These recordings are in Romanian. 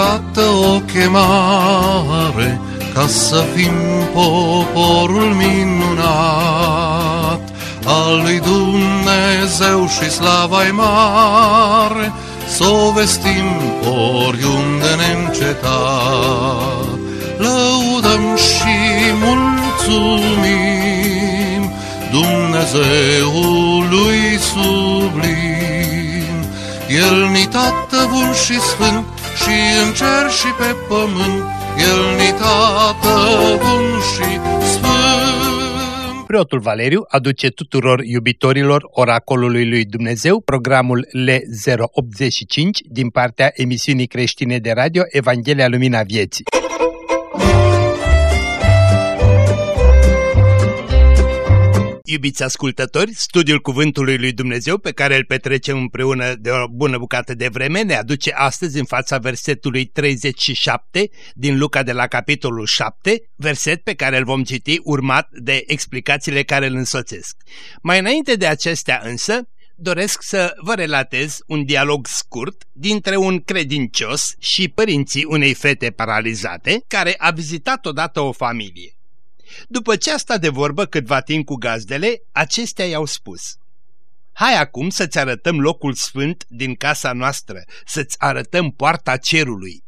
ridicată o chemare ca să fim poporul minunat al lui Dumnezeu și slava mare, să o vestim oriunde neîncetat. Lăudăm și mulțumim Dumnezeului sublim. El ni tată bun și sfânt și în cer și pe pământ, El ni tată bun și sfânt. Preotul Valeriu aduce tuturor iubitorilor oracolului lui Dumnezeu programul L085 din partea emisiunii creștine de radio Evanghelia Lumina Vieții. Iubiți ascultători, studiul Cuvântului lui Dumnezeu pe care îl petrecem împreună de o bună bucată de vreme ne aduce astăzi în fața versetului 37 din Luca de la capitolul 7, verset pe care îl vom citi urmat de explicațiile care îl însoțesc. Mai înainte de acestea însă, doresc să vă relatez un dialog scurt dintre un credincios și părinții unei fete paralizate care a vizitat odată o familie. După ce a stat de vorbă câtva timp cu gazdele, acestea i-au spus Hai acum să-ți arătăm locul sfânt din casa noastră, să-ți arătăm poarta cerului.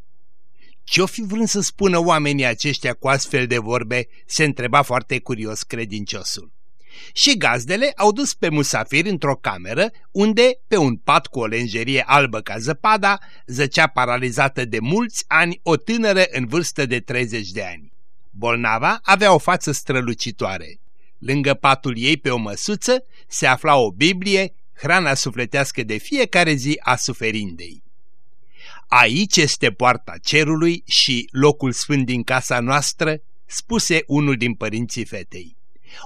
Ce-o fi vrând să spună oamenii aceștia cu astfel de vorbe, se întreba foarte curios credinciosul. Și gazdele au dus pe musafir într-o cameră unde, pe un pat cu o lenjerie albă ca zăpada, zăcea paralizată de mulți ani o tânără în vârstă de 30 de ani. Bolnava avea o față strălucitoare. Lângă patul ei pe o măsuță se afla o Biblie, hrana sufletească de fiecare zi a suferindei. Aici este poarta cerului și locul sfânt din casa noastră, spuse unul din părinții fetei.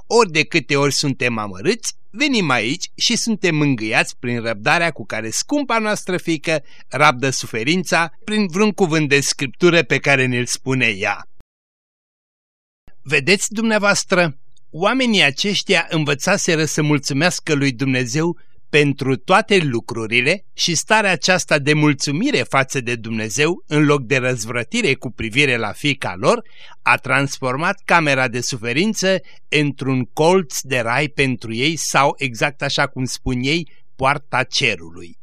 Ori de câte ori suntem amărâți, venim aici și suntem mângâiați prin răbdarea cu care scumpa noastră fică rabdă suferința prin vreun cuvânt de scriptură pe care ne-l spune ea. Vedeți dumneavoastră, oamenii aceștia învățaseră să mulțumească lui Dumnezeu pentru toate lucrurile și starea aceasta de mulțumire față de Dumnezeu, în loc de răzvrătire cu privire la fica lor, a transformat camera de suferință într-un colț de rai pentru ei sau, exact așa cum spun ei, poarta cerului.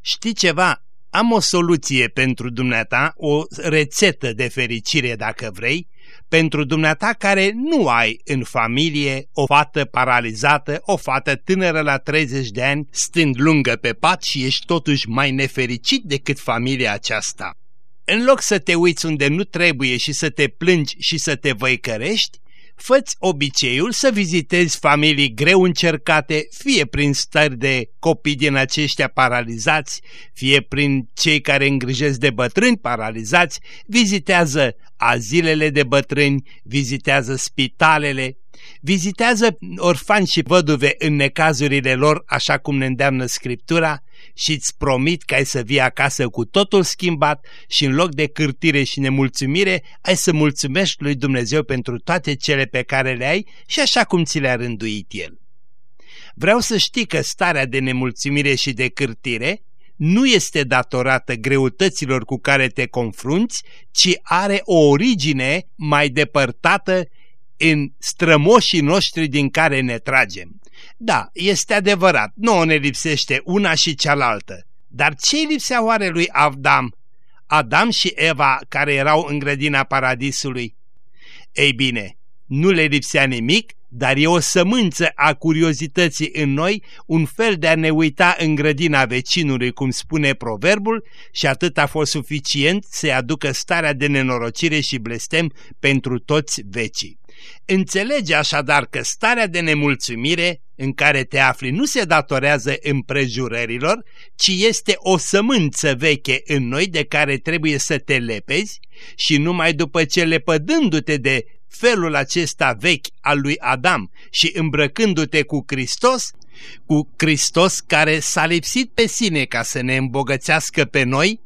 Știi ceva? Am o soluție pentru dumneata, o rețetă de fericire dacă vrei, pentru dumneata care nu ai în familie o fată paralizată, o fată tânără la 30 de ani, stând lungă pe pat și ești totuși mai nefericit decât familia aceasta. În loc să te uiți unde nu trebuie și să te plângi și să te văicărești, făți obiceiul să vizitezi familii greu încercate, fie prin stări de copii din aceștia paralizați, fie prin cei care îngrijesc de bătrâni paralizați, vizitează azilele de bătrâni, vizitează spitalele, vizitează orfani și văduve în necazurile lor, așa cum ne îndeamnă Scriptura, și îți promit că ai să vii acasă cu totul schimbat și în loc de cârtire și nemulțumire, ai să mulțumești lui Dumnezeu pentru toate cele pe care le ai și așa cum ți le-a rânduit El. Vreau să știi că starea de nemulțumire și de cârtire nu este datorată greutăților cu care te confrunți, ci are o origine mai depărtată în strămoșii noștri din care ne tragem. Da, este adevărat, nu ne lipsește una și cealaltă. Dar ce lipsea oare lui Avdam? Adam și Eva care erau în grădina paradisului? Ei bine, nu le lipsea nimic, dar e o sămânță a curiozității în noi, un fel de a ne uita în grădina vecinului, cum spune proverbul, și atât a fost suficient să-i aducă starea de nenorocire și blestem pentru toți vecii. Înțelege așadar că starea de nemulțumire în care te afli nu se datorează împrejurărilor, ci este o sămânță veche în noi de care trebuie să te lepezi și numai după ce lepădându-te de felul acesta vechi al lui Adam și îmbrăcându-te cu Hristos, cu Hristos care s-a lipsit pe sine ca să ne îmbogățească pe noi,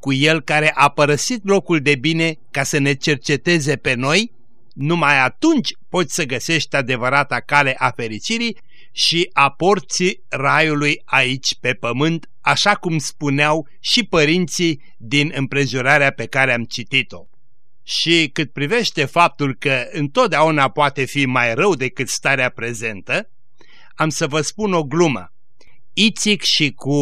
cu El care a părăsit locul de bine ca să ne cerceteze pe noi, numai atunci poți să găsești adevărata cale a fericirii și a porții raiului aici pe pământ, așa cum spuneau și părinții din împrejurarea pe care am citit-o. Și cât privește faptul că întotdeauna poate fi mai rău decât starea prezentă, am să vă spun o glumă. Ițic și cu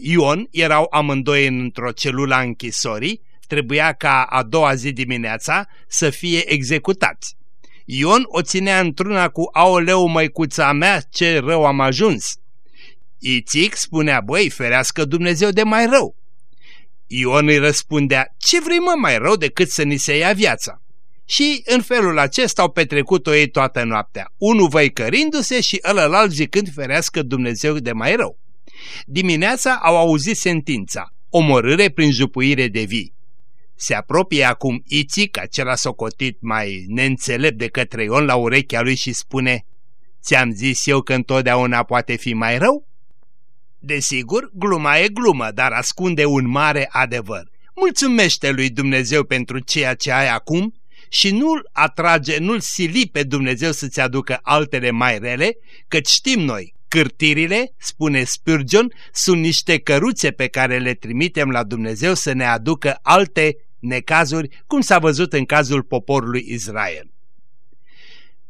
Ion erau amândoi într-o celulă a închisorii, trebuia ca a doua zi dimineața să fie executați. Ion o ținea într-una cu aoleu măicuța mea, ce rău am ajuns. Ițic spunea, băi, ferească Dumnezeu de mai rău. Ion îi răspundea, ce vrei mă mai rău decât să ni se ia viața? Și în felul acesta au petrecut-o ei toată noaptea, unul văicărindu-se și ălălalt zicând ferească Dumnezeu de mai rău. Dimineața au auzit sentința, omorâre prin jupuire de vii. Se apropie acum Ițic, acela socotit mai neînțelept de către Ion la urechea lui și spune Ți-am zis eu că întotdeauna poate fi mai rău? Desigur, gluma e glumă, dar ascunde un mare adevăr. Mulțumește lui Dumnezeu pentru ceea ce ai acum și nu-l atrage, nu-l sili pe Dumnezeu să-ți aducă altele mai rele, căci știm noi, cârtirile, spune Spurgeon, sunt niște căruțe pe care le trimitem la Dumnezeu să ne aducă alte necazuri, cum s-a văzut în cazul poporului Israel.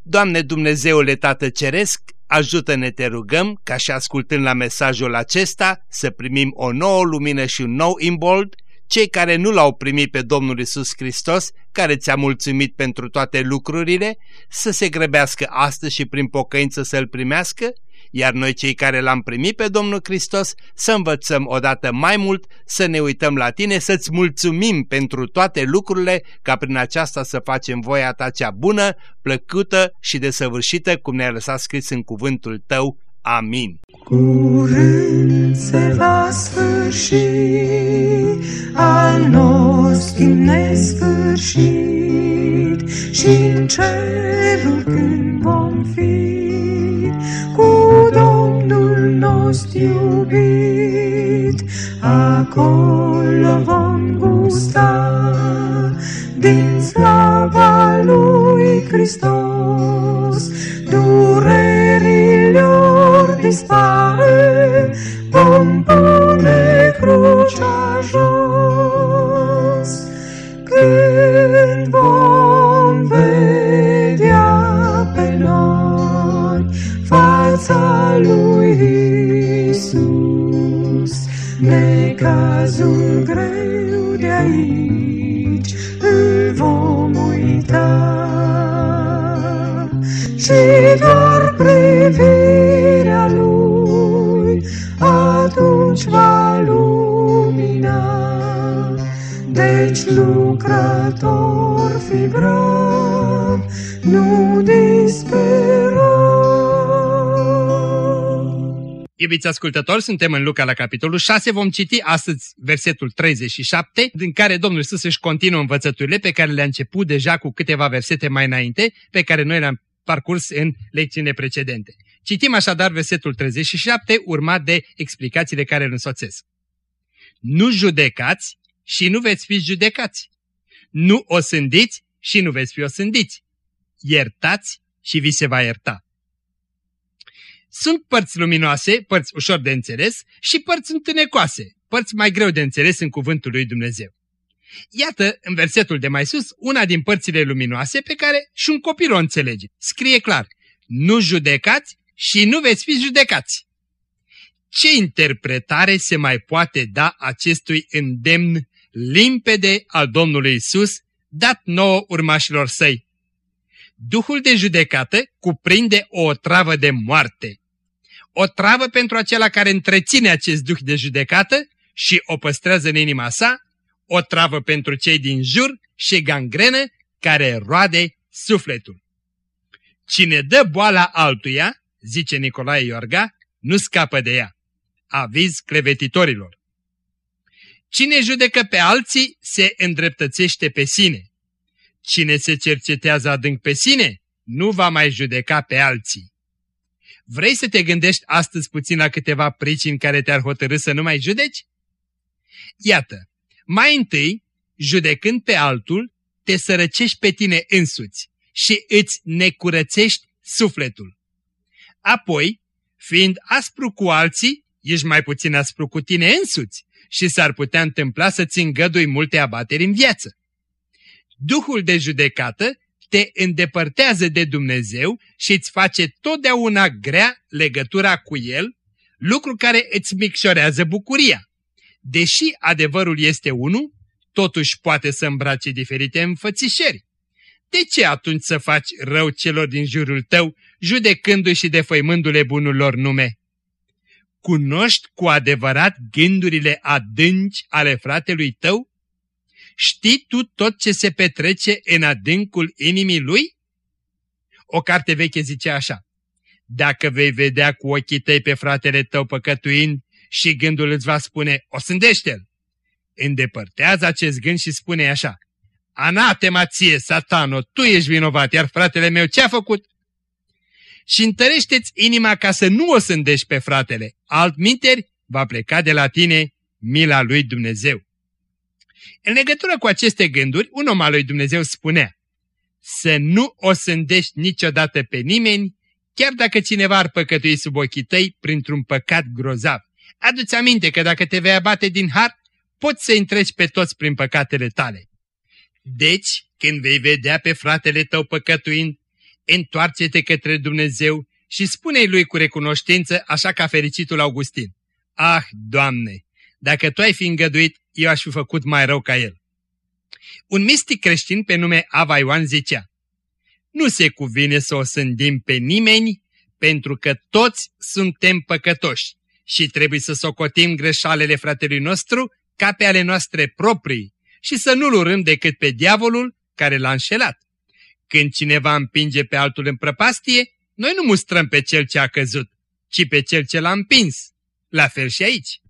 Doamne Dumnezeule Tată Ceresc, ajută-ne te rugăm ca și ascultând la mesajul acesta să primim o nouă lumină și un nou imbold, cei care nu l-au primit pe Domnul Isus Hristos, care ți-a mulțumit pentru toate lucrurile, să se grăbească astăzi și prin pocăință să-L primească iar noi cei care l-am primit pe Domnul Hristos să învățăm odată mai mult, să ne uităm la tine, să-ți mulțumim pentru toate lucrurile, ca prin aceasta să facem voia ta cea bună, plăcută și desăvârșită, cum ne-a lăsat scris în cuvântul tău. Amin. Curând se va sfârși al nostru nesfârșit și în cerul când vom fi fost iubit, acolo vom gusta din slava lui Hristos. Durerilor dispare, vom pune Necazul greu de aici îl vom uita și doar privirea lui atunci va lumina. Deci lucrător fi brav, nu dispera. Iubiți ascultători, suntem în Luca la capitolul 6, vom citi astăzi versetul 37, din care Domnul Iisus își continuă învățăturile pe care le-a început deja cu câteva versete mai înainte, pe care noi le-am parcurs în lecțiile precedente. Citim așadar versetul 37, urmat de explicațiile care îl însoțesc. Nu judecați și nu veți fi judecați. Nu o sândiți și nu veți fi osândiți. Iertați și vi se va ierta. Sunt părți luminoase, părți ușor de înțeles și părți întunecoase, părți mai greu de înțeles în cuvântul lui Dumnezeu. Iată, în versetul de mai sus, una din părțile luminoase pe care și un copil o înțelege. Scrie clar, nu judecați și nu veți fi judecați. Ce interpretare se mai poate da acestui îndemn limpede al Domnului Isus, dat nouă urmașilor săi? Duhul de judecată cuprinde o travă de moarte o travă pentru acela care întreține acest duh de judecată și o păstrează în inima sa, o travă pentru cei din jur și gangrenă care roade sufletul. Cine dă boala altuia, zice Nicolae Iorga, nu scapă de ea. Aviz clevetitorilor. Cine judecă pe alții se îndreptățește pe sine. Cine se cercetează adânc pe sine, nu va mai judeca pe alții. Vrei să te gândești astăzi puțin la câteva pricini care te-ar hotărâ să nu mai judeci? Iată, mai întâi, judecând pe altul, te sărăcești pe tine însuți și îți necurățești sufletul. Apoi, fiind aspru cu alții, ești mai puțin aspru cu tine însuți și s-ar putea întâmpla să-ți îngădui multe abateri în viață. Duhul de judecată te îndepărtează de Dumnezeu și îți face totdeauna grea legătura cu El, lucru care îți micșorează bucuria. Deși adevărul este unul, totuși poate să îmbrace diferite înfățișări. De ce atunci să faci rău celor din jurul tău, judecându-și și defăimându-le bunul lor nume? Cunoști cu adevărat gândurile adânci ale fratelui tău? Știi tu tot ce se petrece în adâncul inimii lui? O carte veche zice așa, Dacă vei vedea cu ochii tăi pe fratele tău păcătuind și gândul îți va spune, o sândește-l, îndepărtează acest gând și spune așa, Anatema ție, satano, tu ești vinovat, iar fratele meu ce-a făcut? Și întărește-ți inima ca să nu o sândești pe fratele, altminteri va pleca de la tine mila lui Dumnezeu. În legătură cu aceste gânduri, un om al lui Dumnezeu spunea, să nu o sândești niciodată pe nimeni, chiar dacă cineva ar păcătui sub ochii tăi printr-un păcat grozav. Adu-ți aminte că dacă te vei abate din har, poți să întreci pe toți prin păcatele tale. Deci, când vei vedea pe fratele tău păcătuind, întoarce-te către Dumnezeu și spune-i lui cu recunoștință, așa ca fericitul Augustin. Ah, Doamne, dacă Tu ai fi îngăduit, eu aș fi făcut mai rău ca el. Un mistic creștin pe nume Ava Ioan zicea, Nu se cuvine să o sândim pe nimeni, pentru că toți suntem păcătoși și trebuie să socotim greșalele fratelui nostru ca pe ale noastre proprii și să nu-l urâm decât pe diavolul care l-a înșelat. Când cineva împinge pe altul în prăpastie, noi nu mustrăm pe cel ce a căzut, ci pe cel ce l-a împins. La fel și aici.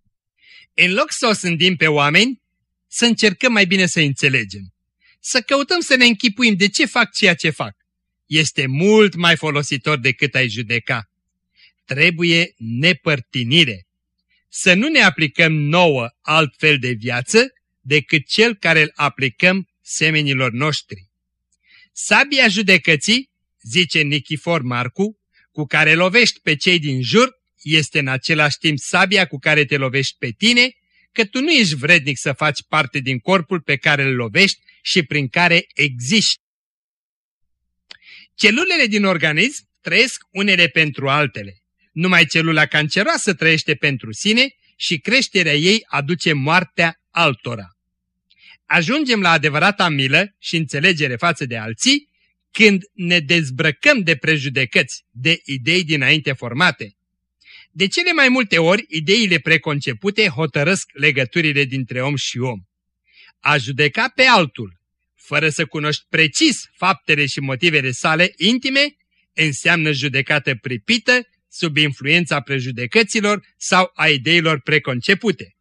În loc să o sândim pe oameni, să încercăm mai bine să înțelegem. Să căutăm să ne închipuim de ce fac ceea ce fac. Este mult mai folositor decât ai judeca. Trebuie nepărtinire. Să nu ne aplicăm nouă alt fel de viață decât cel care îl aplicăm semenilor noștri. Sabia judecății, zice Nichifor Marcu, cu care lovești pe cei din jur, este în același timp sabia cu care te lovești pe tine, că tu nu ești vrednic să faci parte din corpul pe care îl lovești și prin care existi. Celulele din organism trăiesc unele pentru altele. Numai celula canceroasă trăiește pentru sine și creșterea ei aduce moartea altora. Ajungem la adevărata milă și înțelegere față de alții când ne dezbrăcăm de prejudecăți, de idei dinainte formate. De cele mai multe ori, ideile preconcepute hotărăsc legăturile dintre om și om. A judeca pe altul, fără să cunoști precis faptele și motivele sale intime, înseamnă judecată pripită, sub influența prejudecăților sau a ideilor preconcepute.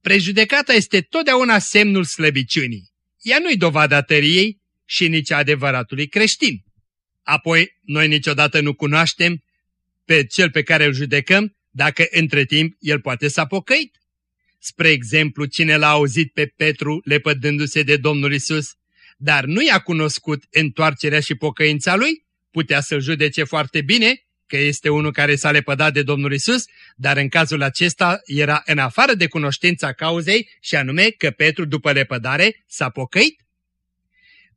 Prejudecata este totdeauna semnul slăbiciunii. Ea nu-i dovada tăriei și nici a adevăratului creștin. Apoi, noi niciodată nu cunoaștem pe cel pe care îl judecăm dacă între timp el poate s-a pocăit. Spre exemplu, cine l-a auzit pe Petru lepădându-se de Domnul Isus, dar nu i-a cunoscut întoarcerea și pocăința lui, putea să-l judece foarte bine că este unul care s-a lepădat de Domnul Isus, dar în cazul acesta era în afară de cunoștința cauzei și anume că Petru după lepădare s-a pocăit.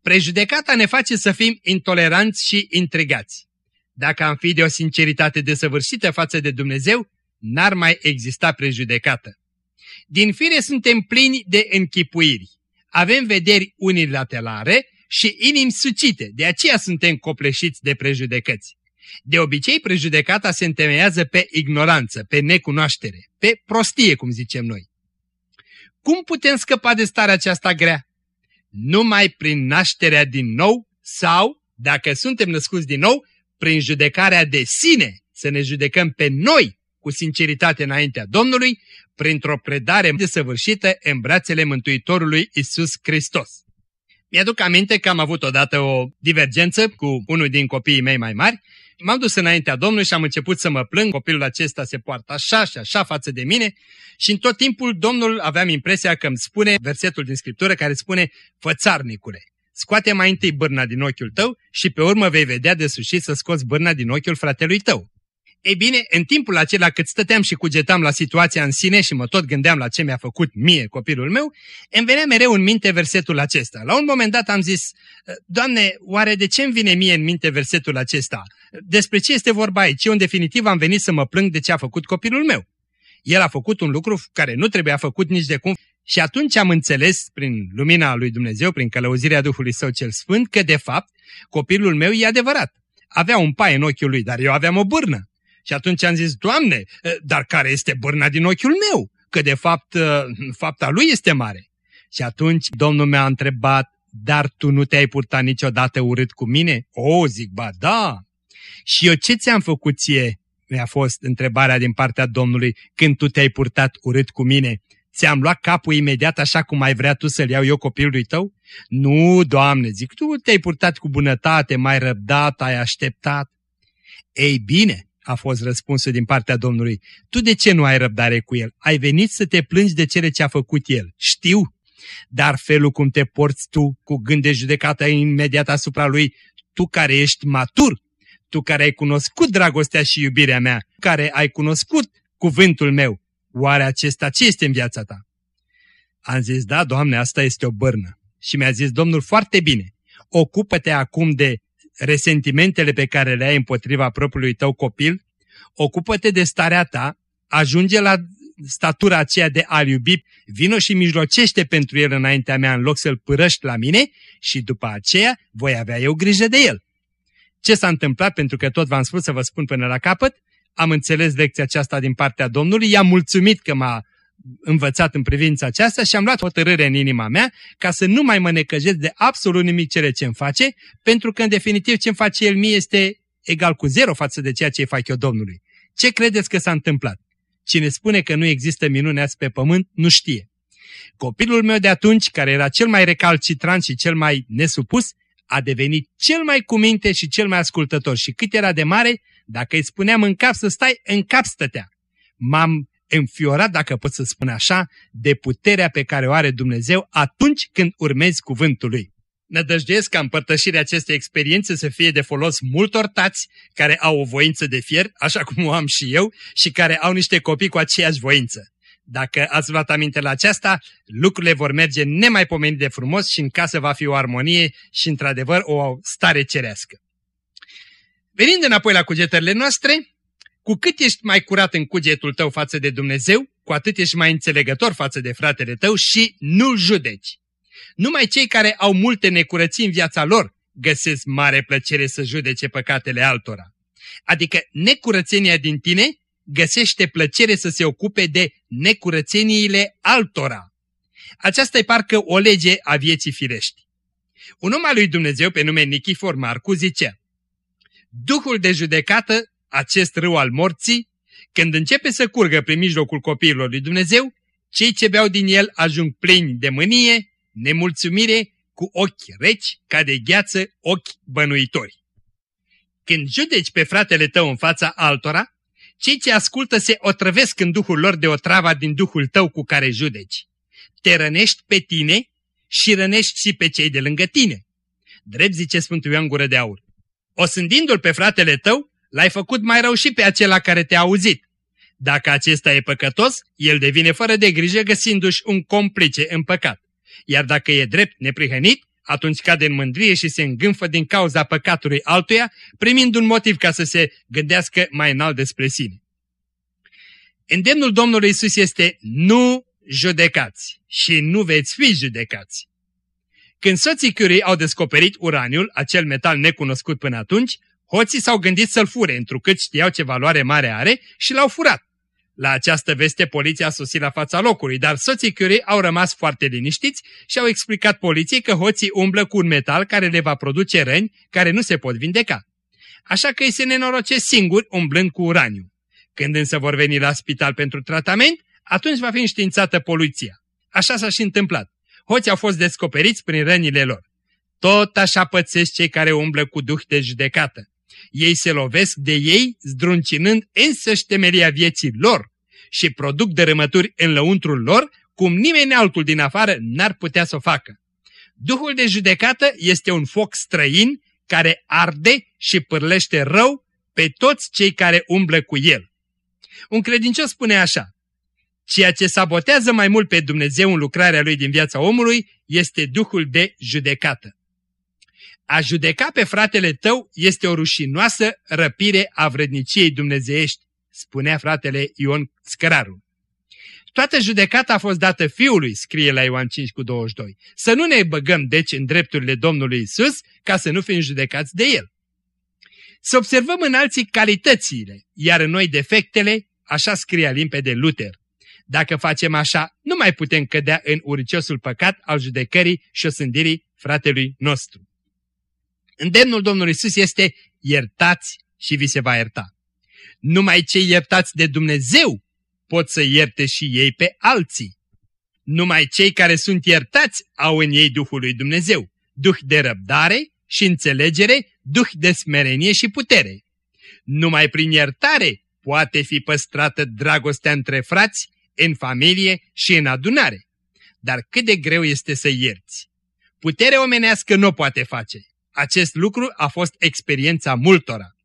Prejudecata ne face să fim intoleranți și intrigați. Dacă am fi de o sinceritate desăvârșită față de Dumnezeu, n-ar mai exista prejudecată. Din fire suntem plini de închipuiri. Avem vederi unilaterale și inimi sucite, de aceea suntem copleșiți de prejudecăți. De obicei, prejudecata se întemeiază pe ignoranță, pe necunoaștere, pe prostie, cum zicem noi. Cum putem scăpa de starea aceasta grea? Numai prin nașterea din nou sau, dacă suntem născuți din nou, prin judecarea de sine, să ne judecăm pe noi cu sinceritate înaintea Domnului, printr-o predare desăvârșită în brațele Mântuitorului Isus Hristos. Mi-aduc aminte că am avut odată o divergență cu unul din copiii mei mai mari. M-am dus înaintea Domnului și am început să mă plâng, copilul acesta se poartă așa și așa față de mine și în tot timpul Domnul aveam impresia că îmi spune versetul din Scriptură care spune Fățarnicule, scoate mai întâi bârna din ochiul tău și pe urmă vei vedea de sușit să scoți bârna din ochiul fratelui tău. Ei bine, în timpul acela cât stăteam și cugetam la situația în sine și mă tot gândeam la ce mi-a făcut mie copilul meu, îmi venea mereu în minte versetul acesta. La un moment dat am zis, Doamne, oare de ce îmi vine mie în minte versetul acesta? Despre ce este vorba aici? Eu în definitiv am venit să mă plâng de ce a făcut copilul meu. El a făcut un lucru care nu trebuia făcut nici de cum și atunci am înțeles, prin lumina lui Dumnezeu, prin călăuzirea Duhului Său cel Sfânt, că de fapt copilul meu e adevărat. Avea un pai în ochiul lui, dar eu aveam o bârnă. Și atunci am zis, Doamne, dar care este bârna din ochiul meu? Că de fapt fapta lui este mare. Și atunci Domnul mi-a întrebat, dar tu nu te-ai purtat niciodată urât cu mine? O, zic, ba da. Și eu ce ți-am făcut ție? Mi-a fost întrebarea din partea Domnului, când tu te-ai purtat urât cu mine. Ți-am luat capul imediat așa cum ai vrea tu să-l iau eu copilului tău? Nu, Doamne, zic, tu te-ai purtat cu bunătate, mai răbdat, ai așteptat. Ei bine, a fost răspunsul din partea Domnului, tu de ce nu ai răbdare cu el? Ai venit să te plângi de cele ce a făcut el. Știu, dar felul cum te porți tu cu gând de judecată imediat asupra lui, tu care ești matur, tu care ai cunoscut dragostea și iubirea mea, care ai cunoscut cuvântul meu, oare acesta ce este în viața ta? Am zis, da, Doamne, asta este o bârnă. Și mi-a zis Domnul, foarte bine, ocupă-te acum de resentimentele pe care le ai împotriva propriului tău copil, ocupă-te de starea ta, ajunge la statura aceea de a-l iubi, vino și mijlocește pentru el înaintea mea în loc să-l părăști la mine și după aceea voi avea eu grijă de el. Ce s-a întâmplat, pentru că tot v-am spus să vă spun până la capăt, am înțeles lecția aceasta din partea Domnului, i-am mulțumit că m-a învățat în privința aceasta și am luat hotărâre în inima mea ca să nu mai mă necăjesc de absolut nimic cele ce îmi face, pentru că în definitiv ce îmi face el mie este egal cu zero față de ceea ce îi fac eu Domnului. Ce credeți că s-a întâmplat? Cine spune că nu există minune azi pe pământ, nu știe. Copilul meu de atunci, care era cel mai recalcitrant și cel mai nesupus, a devenit cel mai cuminte și cel mai ascultător. Și cât era de mare, dacă îi spuneam în cap să stai, în cap stătea. M-am înfiorat, dacă pot să spun așa, de puterea pe care o are Dumnezeu atunci când urmezi cuvântul Lui. Nădăjduiesc ca împărtășirea acestei experiențe să fie de folos multor tați care au o voință de fier, așa cum o am și eu, și care au niște copii cu aceeași voință. Dacă ați luat aminte la aceasta, lucrurile vor merge nemaipomenit de frumos și în casă va fi o armonie și într-adevăr o stare cerească. Venind înapoi la cugetările noastre, cu cât ești mai curat în cugetul tău față de Dumnezeu, cu atât ești mai înțelegător față de fratele tău și nu-l judeci. Numai cei care au multe necurății în viața lor găsesc mare plăcere să judece păcatele altora. Adică necurățenia din tine găsește plăcere să se ocupe de necurățeniile altora. Aceasta e parcă o lege a vieții firești. Un om al lui Dumnezeu pe nume Nichifor Marcu zicea, Duhul de judecată, acest râu al morții, când începe să curgă prin mijlocul copiilor lui Dumnezeu, cei ce beau din el ajung plini de mânie, nemulțumire, cu ochi reci, ca de gheață, ochi bănuitori. Când judeci pe fratele tău în fața altora, cei ce ascultă se otrăvesc în duhul lor de otrava din duhul tău cu care judeci. Te rănești pe tine și rănești și pe cei de lângă tine. Drept zice Sfântul Ioan Gură de Aur. Osândindu-l pe fratele tău, l-ai făcut mai rău și pe acela care te-a auzit. Dacă acesta e păcătos, el devine fără de grijă găsindu-și un complice în păcat. Iar dacă e drept neprihănit, atunci cade în mândrie și se îngânfă din cauza păcatului altuia, primind un motiv ca să se gândească mai înalt despre sine. Îndemnul Domnului Isus este nu judecați și nu veți fi judecați. Când soții Curie au descoperit uraniul, acel metal necunoscut până atunci, hoții s-au gândit să-l fure, întrucât știau ce valoare mare are și l-au furat. La această veste poliția a sosit la fața locului, dar soții Curie au rămas foarte liniștiți și au explicat poliției că hoții umblă cu un metal care le va produce răni care nu se pot vindeca. Așa că îi se nenorocesc singuri umblând cu uraniu. Când însă vor veni la spital pentru tratament, atunci va fi înștiințată poliția. Așa s-a și întâmplat. Hoții au fost descoperiți prin rănile lor. Tot așa pățesc cei care umblă cu duh de judecată ei se lovesc de ei, zdruncinând însăși temelia vieții lor și produc dărâmături în lăuntrul lor, cum nimeni altul din afară n-ar putea să o facă. Duhul de judecată este un foc străin care arde și pârlește rău pe toți cei care umblă cu El. Un credincios spune așa, Ceea ce sabotează mai mult pe Dumnezeu în lucrarea Lui din viața omului este Duhul de judecată. A judeca pe fratele tău este o rușinoasă răpire a vredniciei dumnezeiești, spunea fratele Ion Scăraru. Toată judecata a fost dată Fiului, scrie la Ioan 5 cu 22. Să nu ne băgăm deci în drepturile Domnului Isus, ca să nu fim judecați de El. Să observăm în alții calitățile, iar în noi defectele, așa scria limpede Luther. Dacă facem așa, nu mai putem cădea în uriciosul păcat al judecării și osândirii fratelui nostru. Îndemnul Domnului Isus este iertați și vi se va ierta. Numai cei iertați de Dumnezeu pot să ierte și ei pe alții. Numai cei care sunt iertați au în ei Duhul lui Dumnezeu, Duh de răbdare și înțelegere, Duh de smerenie și putere. Numai prin iertare poate fi păstrată dragostea între frați, în familie și în adunare. Dar cât de greu este să ierți. Puterea omenească nu poate face. Acest lucru a fost experiența multora.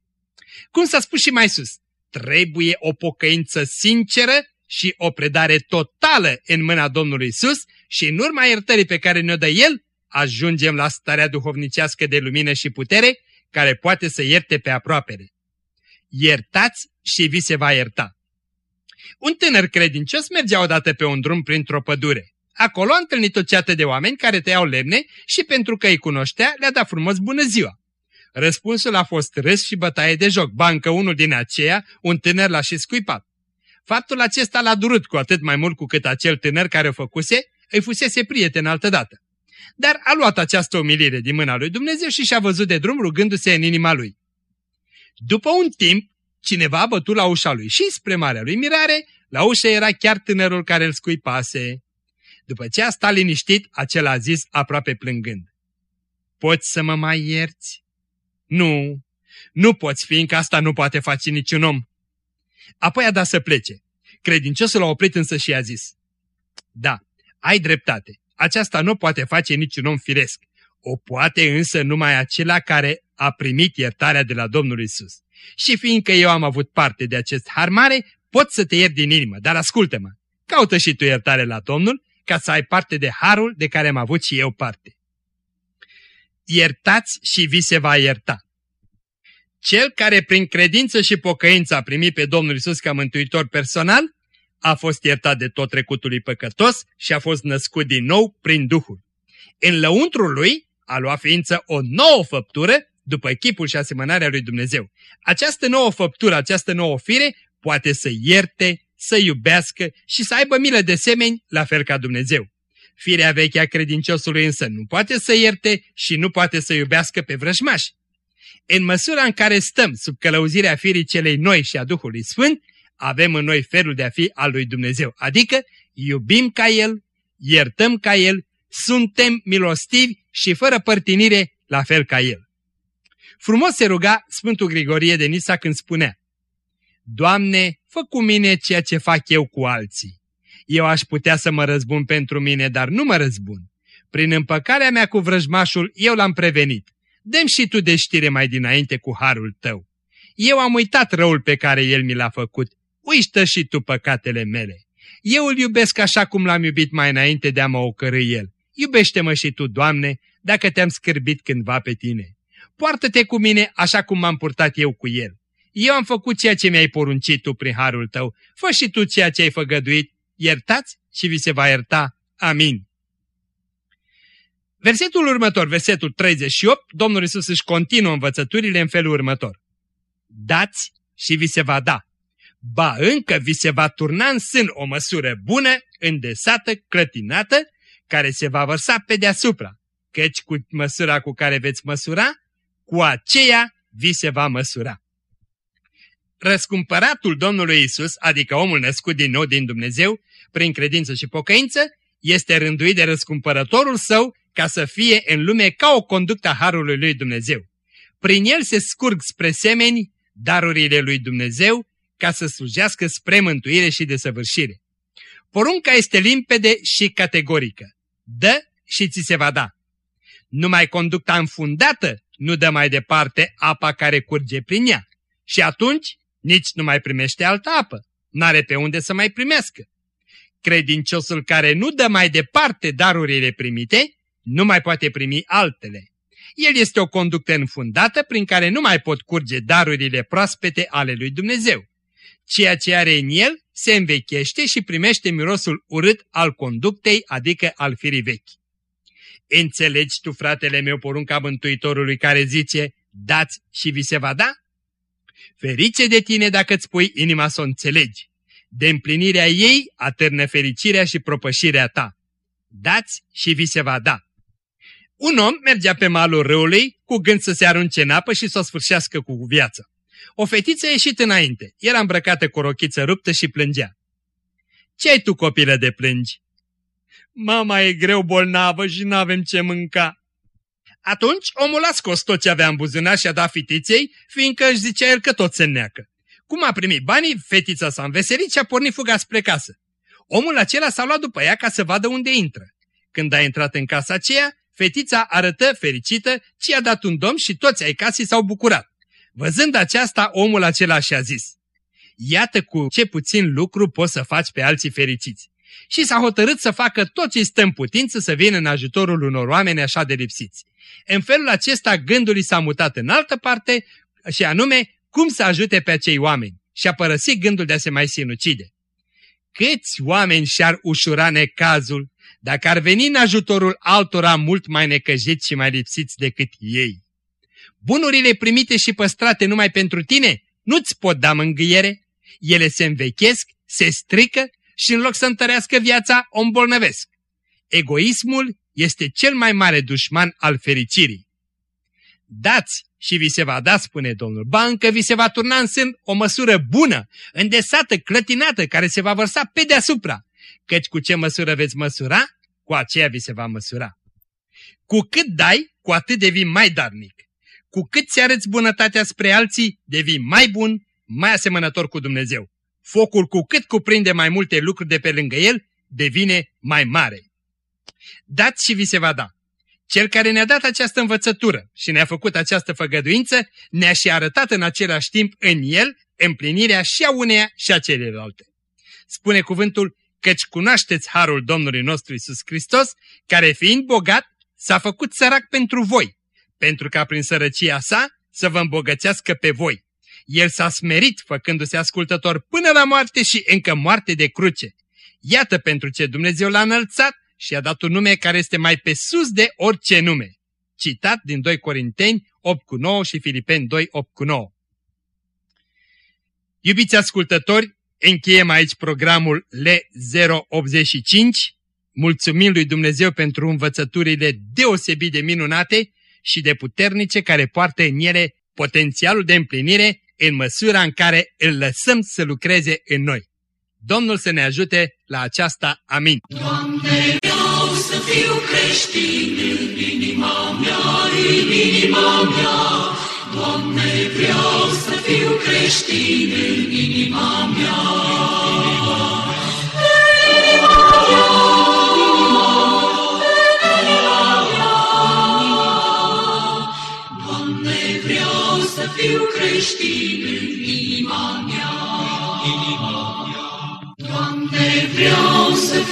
Cum s-a spus și mai sus, trebuie o pocăință sinceră și o predare totală în mâna Domnului Isus și în urma iertării pe care ne-o dă El, ajungem la starea duhovnicească de lumină și putere care poate să ierte pe aproapele. Iertați și vi se va ierta. Un tânăr credincios mergea odată pe un drum printr-o pădure. Acolo a întâlnit o ceată de oameni care tăiau lemne și pentru că îi cunoștea le-a dat frumos bună ziua. Răspunsul a fost râs și bătaie de joc, bancă unul din aceea, un tânăr l-a și scuipat. Faptul acesta l-a durut cu atât mai mult cu cât acel tânăr care o făcuse îi fusese prieten altădată. Dar a luat această umilire din mâna lui Dumnezeu și și-a văzut de drum rugându-se în inima lui. După un timp, cineva a bătut la ușa lui și, spre marea lui mirare, la ușă era chiar tânărul care îl scuipase. După ce a stat liniștit, acela a zis aproape plângând. Poți să mă mai ierți? Nu, nu poți, fiindcă asta nu poate face niciun om. Apoi a dat să plece. Credinciosul a oprit însă și a zis. Da, ai dreptate. Aceasta nu poate face niciun om firesc. O poate însă numai acela care a primit iertarea de la Domnul Isus. Și fiindcă eu am avut parte de acest har mare, pot să te iert din inimă, dar ascultă-mă. Caută și tu iertare la Domnul, ca să ai parte de harul de care am avut și eu parte. Iertați și vi se va ierta. Cel care prin credință și pocăință a primit pe Domnul Isus ca mântuitor personal, a fost iertat de tot trecutul lui păcătos și a fost născut din nou prin Duhul. În lăuntrul lui a luat ființă o nouă făptură după chipul și asemănarea lui Dumnezeu. Această nouă făptură, această nouă fire poate să ierte, să iubească și să aibă milă de semeni, la fel ca Dumnezeu. Firea veche a credinciosului însă nu poate să ierte și nu poate să iubească pe vrăjmași. În măsura în care stăm sub călăuzirea firii celei noi și a Duhului Sfânt, avem în noi felul de a fi al lui Dumnezeu, adică iubim ca El, iertăm ca El, suntem milostivi și fără părtinire la fel ca El. Frumos se ruga Sfântul Grigorie de Nisa când spunea Doamne, fă cu mine ceea ce fac eu cu alții. Eu aș putea să mă răzbun pentru mine, dar nu mă răzbun. Prin împăcarea mea cu vrăjmașul, eu l-am prevenit. Dăm și tu de știre mai dinainte cu harul tău. Eu am uitat răul pe care el mi l-a făcut. Uită și tu păcatele mele. Eu îl iubesc așa cum l-am iubit mai înainte de a mă ocărâi el. Iubește-mă și tu, Doamne, dacă te-am scârbit cândva pe tine. Poartă-te cu mine așa cum m-am purtat eu cu el. Eu am făcut ceea ce mi-ai poruncit tu prin harul tău. Fă și tu ceea ce ai făgăduit. Iertați și vi se va ierta. Amin. Versetul următor, versetul 38, Domnul Isus își continuă învățăturile în felul următor. Dați și vi se va da. Ba încă vi se va turna în sân o măsură bună, îndesată, clătinată, care se va vărsa pe deasupra, căci cu măsura cu care veți măsura, cu aceea vi se va măsura. Răscumpăratul Domnului Isus, adică omul născut din nou din Dumnezeu, prin credință și pocăință, este rânduit de răscumpărătorul său ca să fie în lume ca o conductă a Harului lui Dumnezeu. Prin el se scurg spre semeni darurile lui Dumnezeu ca să slujească spre mântuire și desăvârșire. Porunca este limpede și categorică. Dă și ți se va da. Numai conducta înfundată nu dă mai departe apa care curge prin ea. Și atunci nici nu mai primește altă apă, n-are pe unde să mai primească. Credinciosul care nu dă mai departe darurile primite, nu mai poate primi altele. El este o conductă înfundată prin care nu mai pot curge darurile proaspete ale lui Dumnezeu. Ceea ce are în el se învechește și primește mirosul urât al conductei, adică al firii vechi. Înțelegi tu, fratele meu, porunca Mântuitorului care zice, dați și vi se va da? Ferice de tine dacă îți pui inima să o înțelegi. De împlinirea ei atârnă fericirea și propășirea ta. Dați și vi se va da. Un om mergea pe malul râului cu gând să se arunce în apă și să o sfârșească cu viața. O fetiță a ieșit înainte, era îmbrăcată cu o rochiță ruptă și plângea. Ce ai tu, copilă, de plângi?" Mama e greu bolnavă și n-avem ce mânca." Atunci omul a scos tot ce avea în buzunar și a dat fetiței, fiindcă își zicea el că tot se neacă. Cum a primit banii, fetița s-a înveselit și a pornit fuga spre casă. Omul acela s-a luat după ea ca să vadă unde intră. Când a intrat în casa aceea, fetița arătă fericită și i-a dat un domn și toți ai casei s-au bucurat. Văzând aceasta, omul acela și-a zis, Iată cu ce puțin lucru poți să faci pe alții fericiți. Și s-a hotărât să facă tot ce stă în putință să vină în ajutorul unor oameni așa de lipsiți. În felul acesta gândul i s-a mutat în altă parte și anume cum să ajute pe acei oameni și a părăsit gândul de a se mai sinucide. Câți oameni și-ar ușura necazul dacă ar veni în ajutorul altora mult mai necăjiți și mai lipsiți decât ei? Bunurile primite și păstrate numai pentru tine nu-ți pot da mângâiere, ele se învechesc, se strică și în loc să întărească viața, o îmbolnăvesc. Egoismul este cel mai mare dușman al fericirii. Dați și vi se va da, spune Domnul, ba încă vi se va turna în sân o măsură bună, îndesată, clătinată, care se va vărsa pe deasupra, căci cu ce măsură veți măsura, cu aceea vi se va măsura. Cu cât dai, cu atât devii mai darnic. Cu cât ți arăți bunătatea spre alții, devii mai bun, mai asemănător cu Dumnezeu. Focul cu cât cuprinde mai multe lucruri de pe lângă el, devine mai mare. Dați și vi se va da. Cel care ne-a dat această învățătură și ne-a făcut această făgăduință, ne-a și arătat în același timp în el împlinirea și a uneia și a celelalte. Spune cuvântul, căci cunoașteți harul Domnului nostru Isus Hristos, care fiind bogat, s-a făcut sărac pentru voi, pentru ca prin sărăcia sa să vă îmbogățească pe voi. El s-a smerit făcându-se ascultător până la moarte și încă moarte de cruce. Iată pentru ce Dumnezeu l-a înălțat și a dat un nume care este mai pe sus de orice nume. Citat din 2 Corinteni 8 cu 9 și Filipeni 2 8 cu 9. Iubiți ascultători, încheiem aici programul L085. Mulțumim lui Dumnezeu pentru învățăturile deosebit de minunate și de puternice care poartă în ele potențialul de împlinire în măsura în care îl lăsăm să lucreze în noi. Domnul să ne ajute la aceasta. Amin. Doamne, vreau să fiu creștin în inima mea, în inima mea. Doamne, vreau să fiu creștin în inima